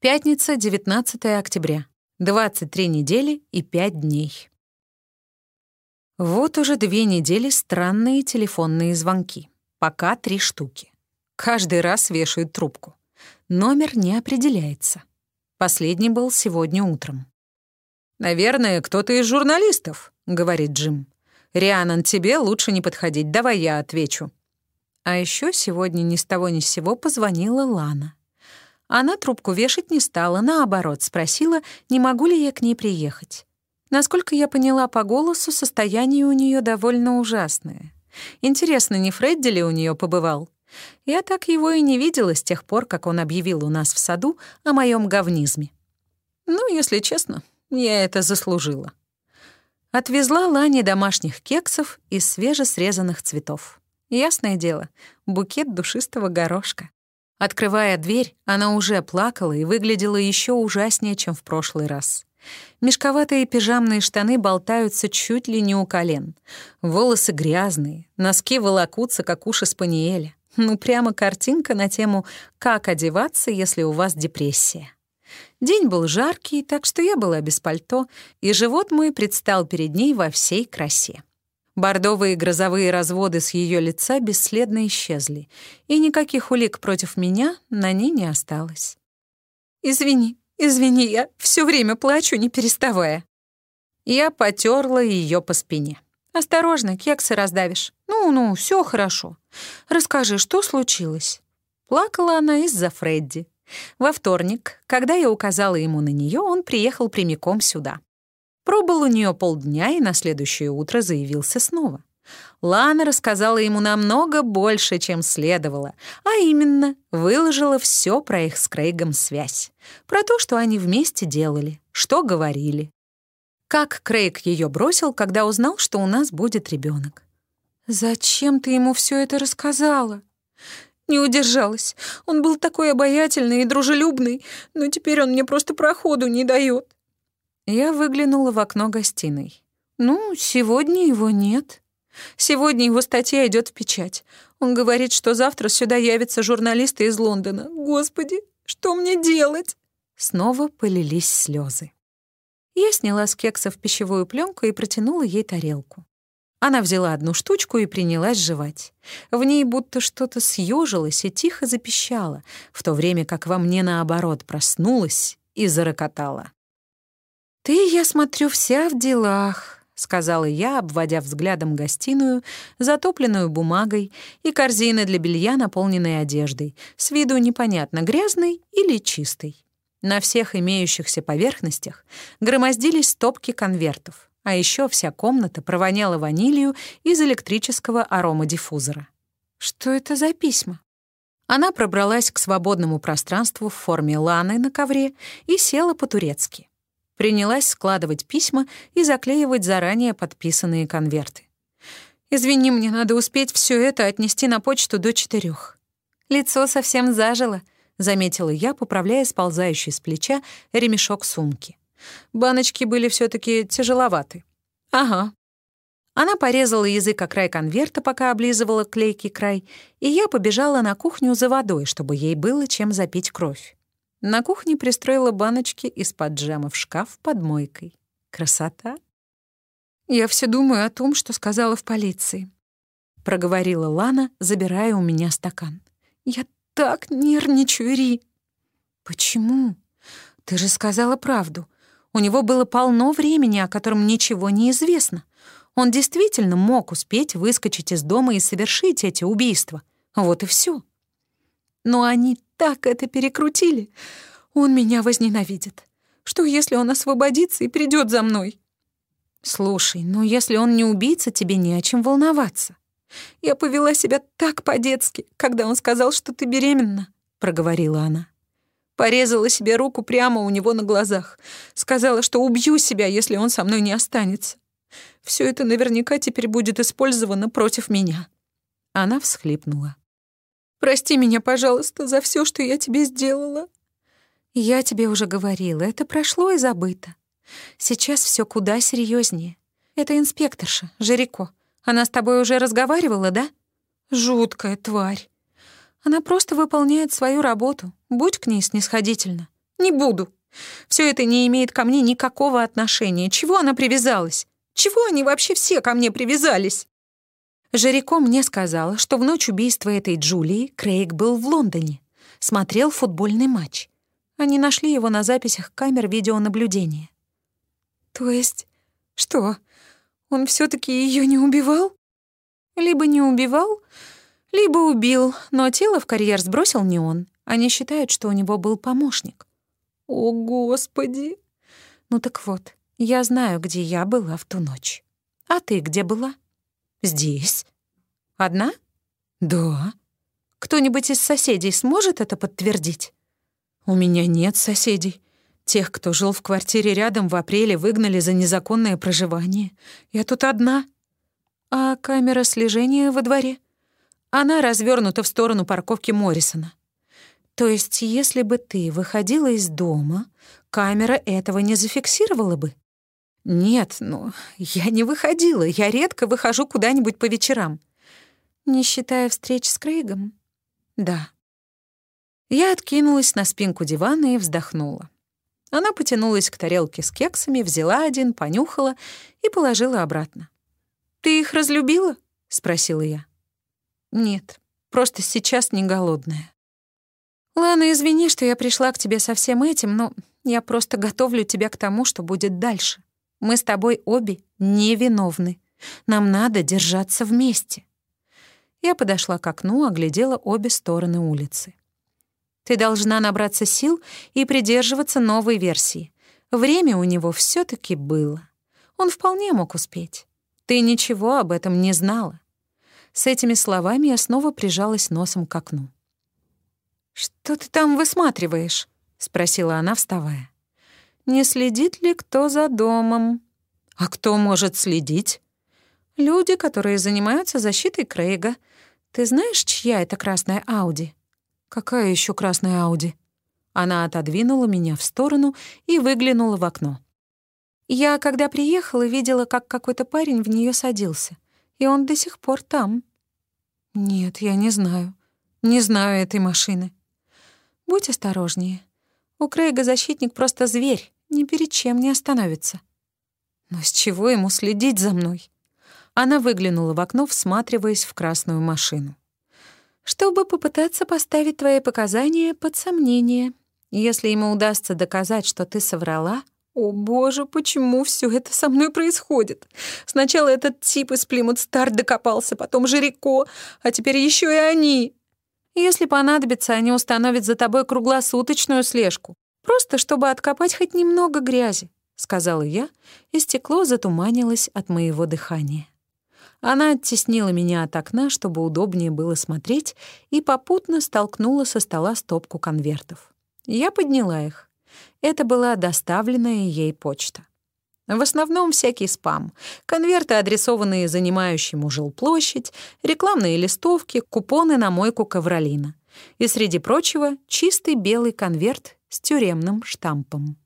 Пятница, 19 октября. 23 недели и 5 дней. Вот уже две недели странные телефонные звонки. Пока три штуки. Каждый раз вешают трубку. Номер не определяется. Последний был сегодня утром. «Наверное, кто-то из журналистов», — говорит Джим. «Рианан, тебе лучше не подходить, давай я отвечу». А еще сегодня ни с того ни с сего позвонила Лана. Она трубку вешать не стала, наоборот, спросила, не могу ли я к ней приехать. Насколько я поняла по голосу, состояние у нее довольно ужасное. Интересно, не Фредди ли у нее побывал? Я так его и не видела с тех пор, как он объявил у нас в саду о моем говнизме. Ну, если честно, я это заслужила. Отвезла Лане домашних кексов из свежесрезанных цветов. Ясное дело, букет душистого горошка. Открывая дверь, она уже плакала и выглядела еще ужаснее, чем в прошлый раз. Мешковатые пижамные штаны болтаются чуть ли не у колен. Волосы грязные, носки волокутся, как уши спаниеля. Ну, прямо картинка на тему «Как одеваться, если у вас депрессия?». День был жаркий, так что я была без пальто, и живот мой предстал перед ней во всей красе. Бордовые грозовые разводы с ее лица бесследно исчезли, и никаких улик против меня на ней не осталось. «Извини, извини, я все время плачу, не переставая». Я потерла ее по спине. «Осторожно, кексы раздавишь. Ну-ну, все хорошо. Расскажи, что случилось?» Плакала она из-за Фредди. Во вторник, когда я указала ему на нее, он приехал прямиком сюда. Пробыл у нее полдня и на следующее утро заявился снова. Лана рассказала ему намного больше, чем следовало, а именно выложила все про их с Крейгом связь, про то, что они вместе делали, что говорили. Как Крейг ее бросил, когда узнал, что у нас будет ребенок. «Зачем ты ему все это рассказала?» Не удержалась. Он был такой обаятельный и дружелюбный, но теперь он мне просто проходу не дает. Я выглянула в окно гостиной. «Ну, сегодня его нет. Сегодня его статья идет в печать. Он говорит, что завтра сюда явятся журналисты из Лондона. Господи, что мне делать?» Снова полились слезы. Я сняла с кекса в пищевую пленку и протянула ей тарелку. Она взяла одну штучку и принялась жевать. В ней будто что-то съежилось и тихо запищало, в то время как во мне, наоборот, проснулась и зарокотала. «Ты, я смотрю, вся в делах», — сказала я, обводя взглядом гостиную, затопленную бумагой и корзины для белья, наполненной одеждой, с виду непонятно, грязной или чистой. На всех имеющихся поверхностях громоздились стопки конвертов, а еще вся комната провоняла ванилью из электрического аромадиффузора. Что это за письма? Она пробралась к свободному пространству в форме ланы на ковре и села по-турецки принялась складывать письма и заклеивать заранее подписанные конверты. «Извини, мне надо успеть все это отнести на почту до четырех. «Лицо совсем зажило», — заметила я, поправляя сползающий с плеча ремешок сумки. Баночки были все таки тяжеловаты. «Ага». Она порезала язык о край конверта, пока облизывала клейкий край, и я побежала на кухню за водой, чтобы ей было чем запить кровь. На кухне пристроила баночки из-под джема в шкаф под мойкой. Красота. «Я все думаю о том, что сказала в полиции», — проговорила Лана, забирая у меня стакан. «Я так нервничаю, Ри». «Почему? Ты же сказала правду. У него было полно времени, о котором ничего не известно. Он действительно мог успеть выскочить из дома и совершить эти убийства. Вот и все. Но они так это перекрутили. Он меня возненавидит. Что, если он освободится и придет за мной? Слушай, ну если он не убийца, тебе не о чем волноваться. Я повела себя так по-детски, когда он сказал, что ты беременна, проговорила она. Порезала себе руку прямо у него на глазах. Сказала, что убью себя, если он со мной не останется. Все это наверняка теперь будет использовано против меня. Она всхлипнула. Прости меня, пожалуйста, за все, что я тебе сделала». «Я тебе уже говорила, это прошло и забыто. Сейчас все куда серьезнее. Это инспекторша, Жирико. Она с тобой уже разговаривала, да? Жуткая тварь. Она просто выполняет свою работу. Будь к ней снисходительно. Не буду. Все это не имеет ко мне никакого отношения. Чего она привязалась? Чего они вообще все ко мне привязались? Жирико мне сказала, что в ночь убийства этой Джулии Крейг был в Лондоне, смотрел футбольный матч. Они нашли его на записях камер видеонаблюдения. То есть, что, он все таки ее не убивал? Либо не убивал, либо убил, но тело в карьер сбросил не он. Они считают, что у него был помощник. О, Господи! Ну так вот, я знаю, где я была в ту ночь. А ты где была? Здесь. Одна? Да. Кто-нибудь из соседей сможет это подтвердить? У меня нет соседей. Тех, кто жил в квартире рядом в апреле, выгнали за незаконное проживание. Я тут одна. А камера слежения во дворе? Она развернута в сторону парковки Моррисона. То есть, если бы ты выходила из дома, камера этого не зафиксировала бы? «Нет, ну, я не выходила. Я редко выхожу куда-нибудь по вечерам». «Не считая встреч с Крейгом?» «Да». Я откинулась на спинку дивана и вздохнула. Она потянулась к тарелке с кексами, взяла один, понюхала и положила обратно. «Ты их разлюбила?» — спросила я. «Нет, просто сейчас не голодная». «Ладно, извини, что я пришла к тебе со всем этим, но я просто готовлю тебя к тому, что будет дальше. Мы с тобой обе невиновны. Нам надо держаться вместе». Я подошла к окну, оглядела обе стороны улицы. «Ты должна набраться сил и придерживаться новой версии. Время у него все таки было. Он вполне мог успеть. Ты ничего об этом не знала». С этими словами я снова прижалась носом к окну. «Что ты там высматриваешь?» — спросила она, вставая не следит ли кто за домом. А кто может следить? Люди, которые занимаются защитой Крейга. Ты знаешь, чья это красная Ауди? Какая еще красная Ауди? Она отодвинула меня в сторону и выглянула в окно. Я, когда приехала, видела, как какой-то парень в нее садился, и он до сих пор там. Нет, я не знаю. Не знаю этой машины. Будь осторожнее. У Крейга защитник просто зверь, ни перед чем не остановится. Но с чего ему следить за мной? Она выглянула в окно, всматриваясь в красную машину. Чтобы попытаться поставить твои показания под сомнение. Если ему удастся доказать, что ты соврала, о боже, почему все это со мной происходит? Сначала этот тип из Плимут Стар докопался, потом Жирико, а теперь еще и они. Если понадобится, они установят за тобой круглосуточную слежку. Просто чтобы откопать хоть немного грязи», — сказала я, и стекло затуманилось от моего дыхания. Она оттеснила меня от окна, чтобы удобнее было смотреть, и попутно столкнула со стола стопку конвертов. Я подняла их. Это была доставленная ей почта. В основном всякий спам. Конверты, адресованные занимающему жилплощадь, рекламные листовки, купоны на мойку ковролина. И, среди прочего, чистый белый конверт с тюремным штампом.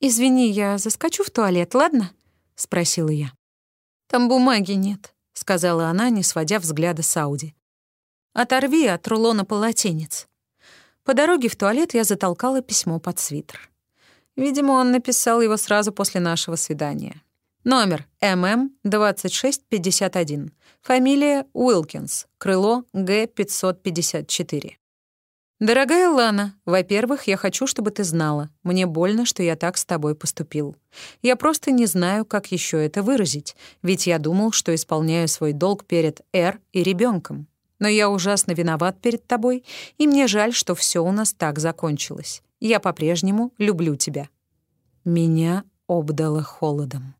«Извини, я заскочу в туалет, ладно?» — спросила я. «Там бумаги нет», — сказала она, не сводя взгляда с Ауди. «Оторви от рулона полотенец». По дороге в туалет я затолкала письмо под свитер. Видимо, он написал его сразу после нашего свидания. Номер ММ-2651. Фамилия Уилкинс. Крыло Г-554. «Дорогая Лана, во-первых, я хочу, чтобы ты знала. Мне больно, что я так с тобой поступил. Я просто не знаю, как еще это выразить, ведь я думал, что исполняю свой долг перед Эр и ребенком. Но я ужасно виноват перед тобой, и мне жаль, что все у нас так закончилось. Я по-прежнему люблю тебя». Меня обдало холодом.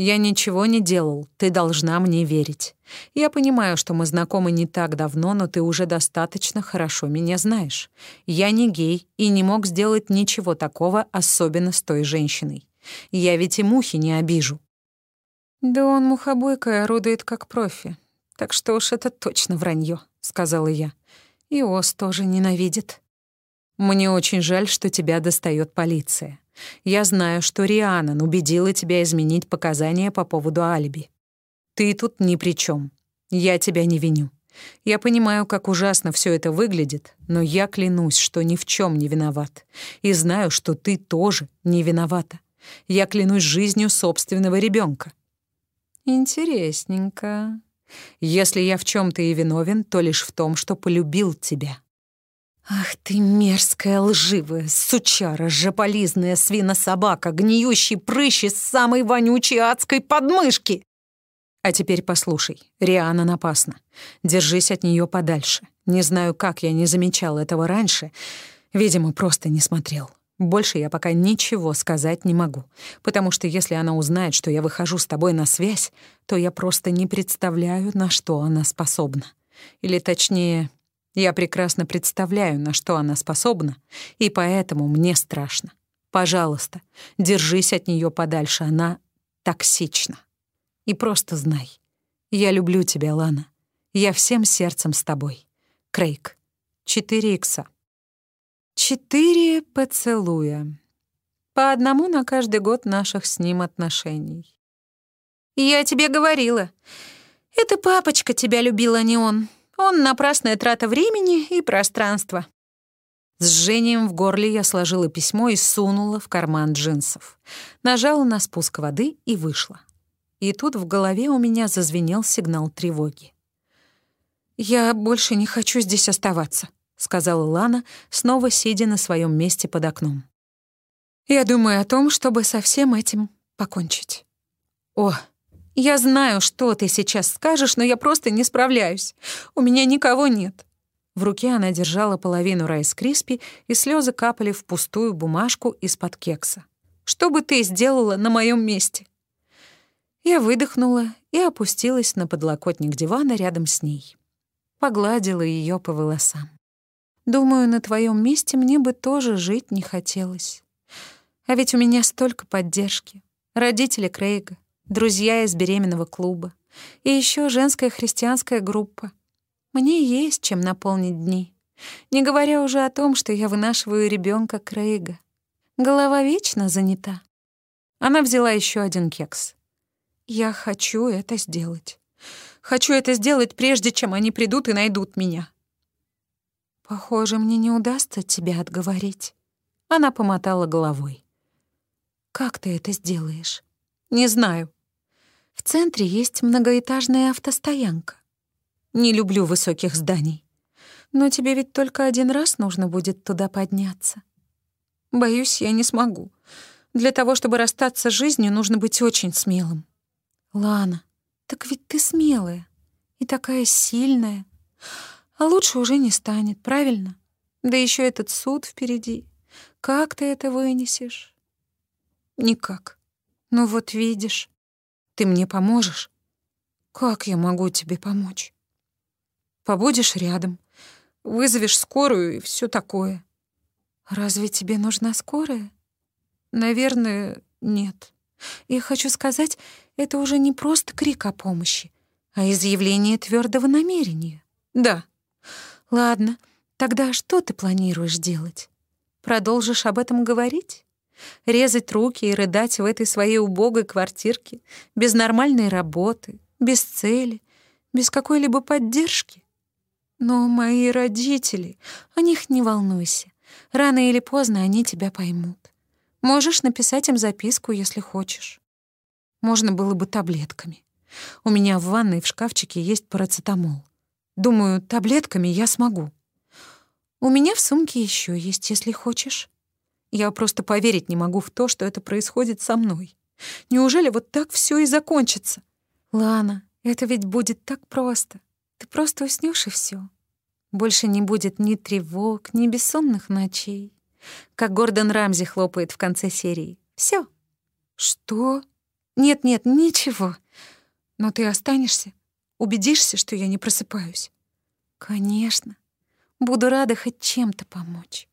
Я ничего не делал, ты должна мне верить. Я понимаю, что мы знакомы не так давно, но ты уже достаточно хорошо меня знаешь. Я не гей и не мог сделать ничего такого, особенно с той женщиной. Я ведь и мухи не обижу». «Да он мухобойкой орудует как профи. Так что уж это точно вранье, сказала я. «И Ос тоже ненавидит». «Мне очень жаль, что тебя достает полиция. Я знаю, что Рианан убедила тебя изменить показания по поводу алиби. Ты тут ни при чем. Я тебя не виню. Я понимаю, как ужасно все это выглядит, но я клянусь, что ни в чем не виноват. И знаю, что ты тоже не виновата. Я клянусь жизнью собственного ребенка. Интересненько. Если я в чем то и виновен, то лишь в том, что полюбил тебя. Ах ты мерзкая, лживая, сучара, жополизная свина-собака, гниющий прыщ из самой вонючей адской подмышки! А теперь послушай, Риана напасна. Держись от нее подальше. Не знаю, как я не замечал этого раньше. Видимо, просто не смотрел. Больше я пока ничего сказать не могу, потому что если она узнает, что я выхожу с тобой на связь, то я просто не представляю, на что она способна. Или точнее, я прекрасно представляю, на что она способна, и поэтому мне страшно. Пожалуйста, держись от нее подальше, она токсична. И просто знай, я люблю тебя, Лана. Я всем сердцем с тобой. Крейг. 4 икса. Четыре поцелуя. По одному на каждый год наших с ним отношений. «Я тебе говорила. Это папочка тебя любил, а не он. Он напрасная трата времени и пространства». С жжением в горле я сложила письмо и сунула в карман джинсов. Нажала на спуск воды и вышла. И тут в голове у меня зазвенел сигнал тревоги. «Я больше не хочу здесь оставаться», — сказала Лана, снова сидя на своем месте под окном. «Я думаю о том, чтобы со всем этим покончить». «О, я знаю, что ты сейчас скажешь, но я просто не справляюсь. У меня никого нет». В руке она держала половину райс криспи, и слезы капали в пустую бумажку из-под кекса. «Что бы ты сделала на моем месте?» Я выдохнула и опустилась на подлокотник дивана рядом с ней. Погладила ее по волосам. Думаю, на твоем месте мне бы тоже жить не хотелось. А ведь у меня столько поддержки. Родители Крейга, друзья из беременного клуба и еще женская христианская группа. Мне есть чем наполнить дни. Не говоря уже о том, что я вынашиваю ребенка Крейга. Голова вечно занята. Она взяла еще один кекс. Я хочу это сделать. Хочу это сделать, прежде чем они придут и найдут меня. Похоже, мне не удастся тебя отговорить. Она помотала головой. Как ты это сделаешь? Не знаю. Центре есть многоэтажная автостоянка. Не люблю высоких зданий. Но тебе ведь только один раз нужно будет туда подняться. Боюсь, я не смогу. Для того, чтобы расстаться с жизнью, нужно быть очень смелым. Лана, так ведь ты смелая и такая сильная. А лучше уже не станет, правильно? Да еще этот суд впереди. Как ты это вынесешь? Никак. Ну вот видишь, ты мне поможешь. Как я могу тебе помочь? Побудешь рядом, вызовешь скорую и все такое. Разве тебе нужна скорая? Наверное, нет. Я хочу сказать, это уже не просто крик о помощи, а изъявление твердого намерения. Да. Ладно, тогда что ты планируешь делать? Продолжишь об этом говорить? Резать руки и рыдать в этой своей убогой квартирке, без нормальной работы, без цели, без какой-либо поддержки? Но мои родители, о них не волнуйся. Рано или поздно они тебя поймут. Можешь написать им записку, если хочешь. Можно было бы таблетками. У меня в ванной в шкафчике есть парацетамол. Думаю, таблетками я смогу. У меня в сумке еще есть, если хочешь. Я просто поверить не могу в то, что это происходит со мной. Неужели вот так все и закончится? Лана, это ведь будет так просто. Ты просто уснешь и все. Больше не будет ни тревог, ни бессонных ночей как Гордон Рамзи хлопает в конце серии. Все. Что? Нет-нет, ничего. Но ты останешься? Убедишься, что я не просыпаюсь? Конечно. Буду рада хоть чем-то помочь.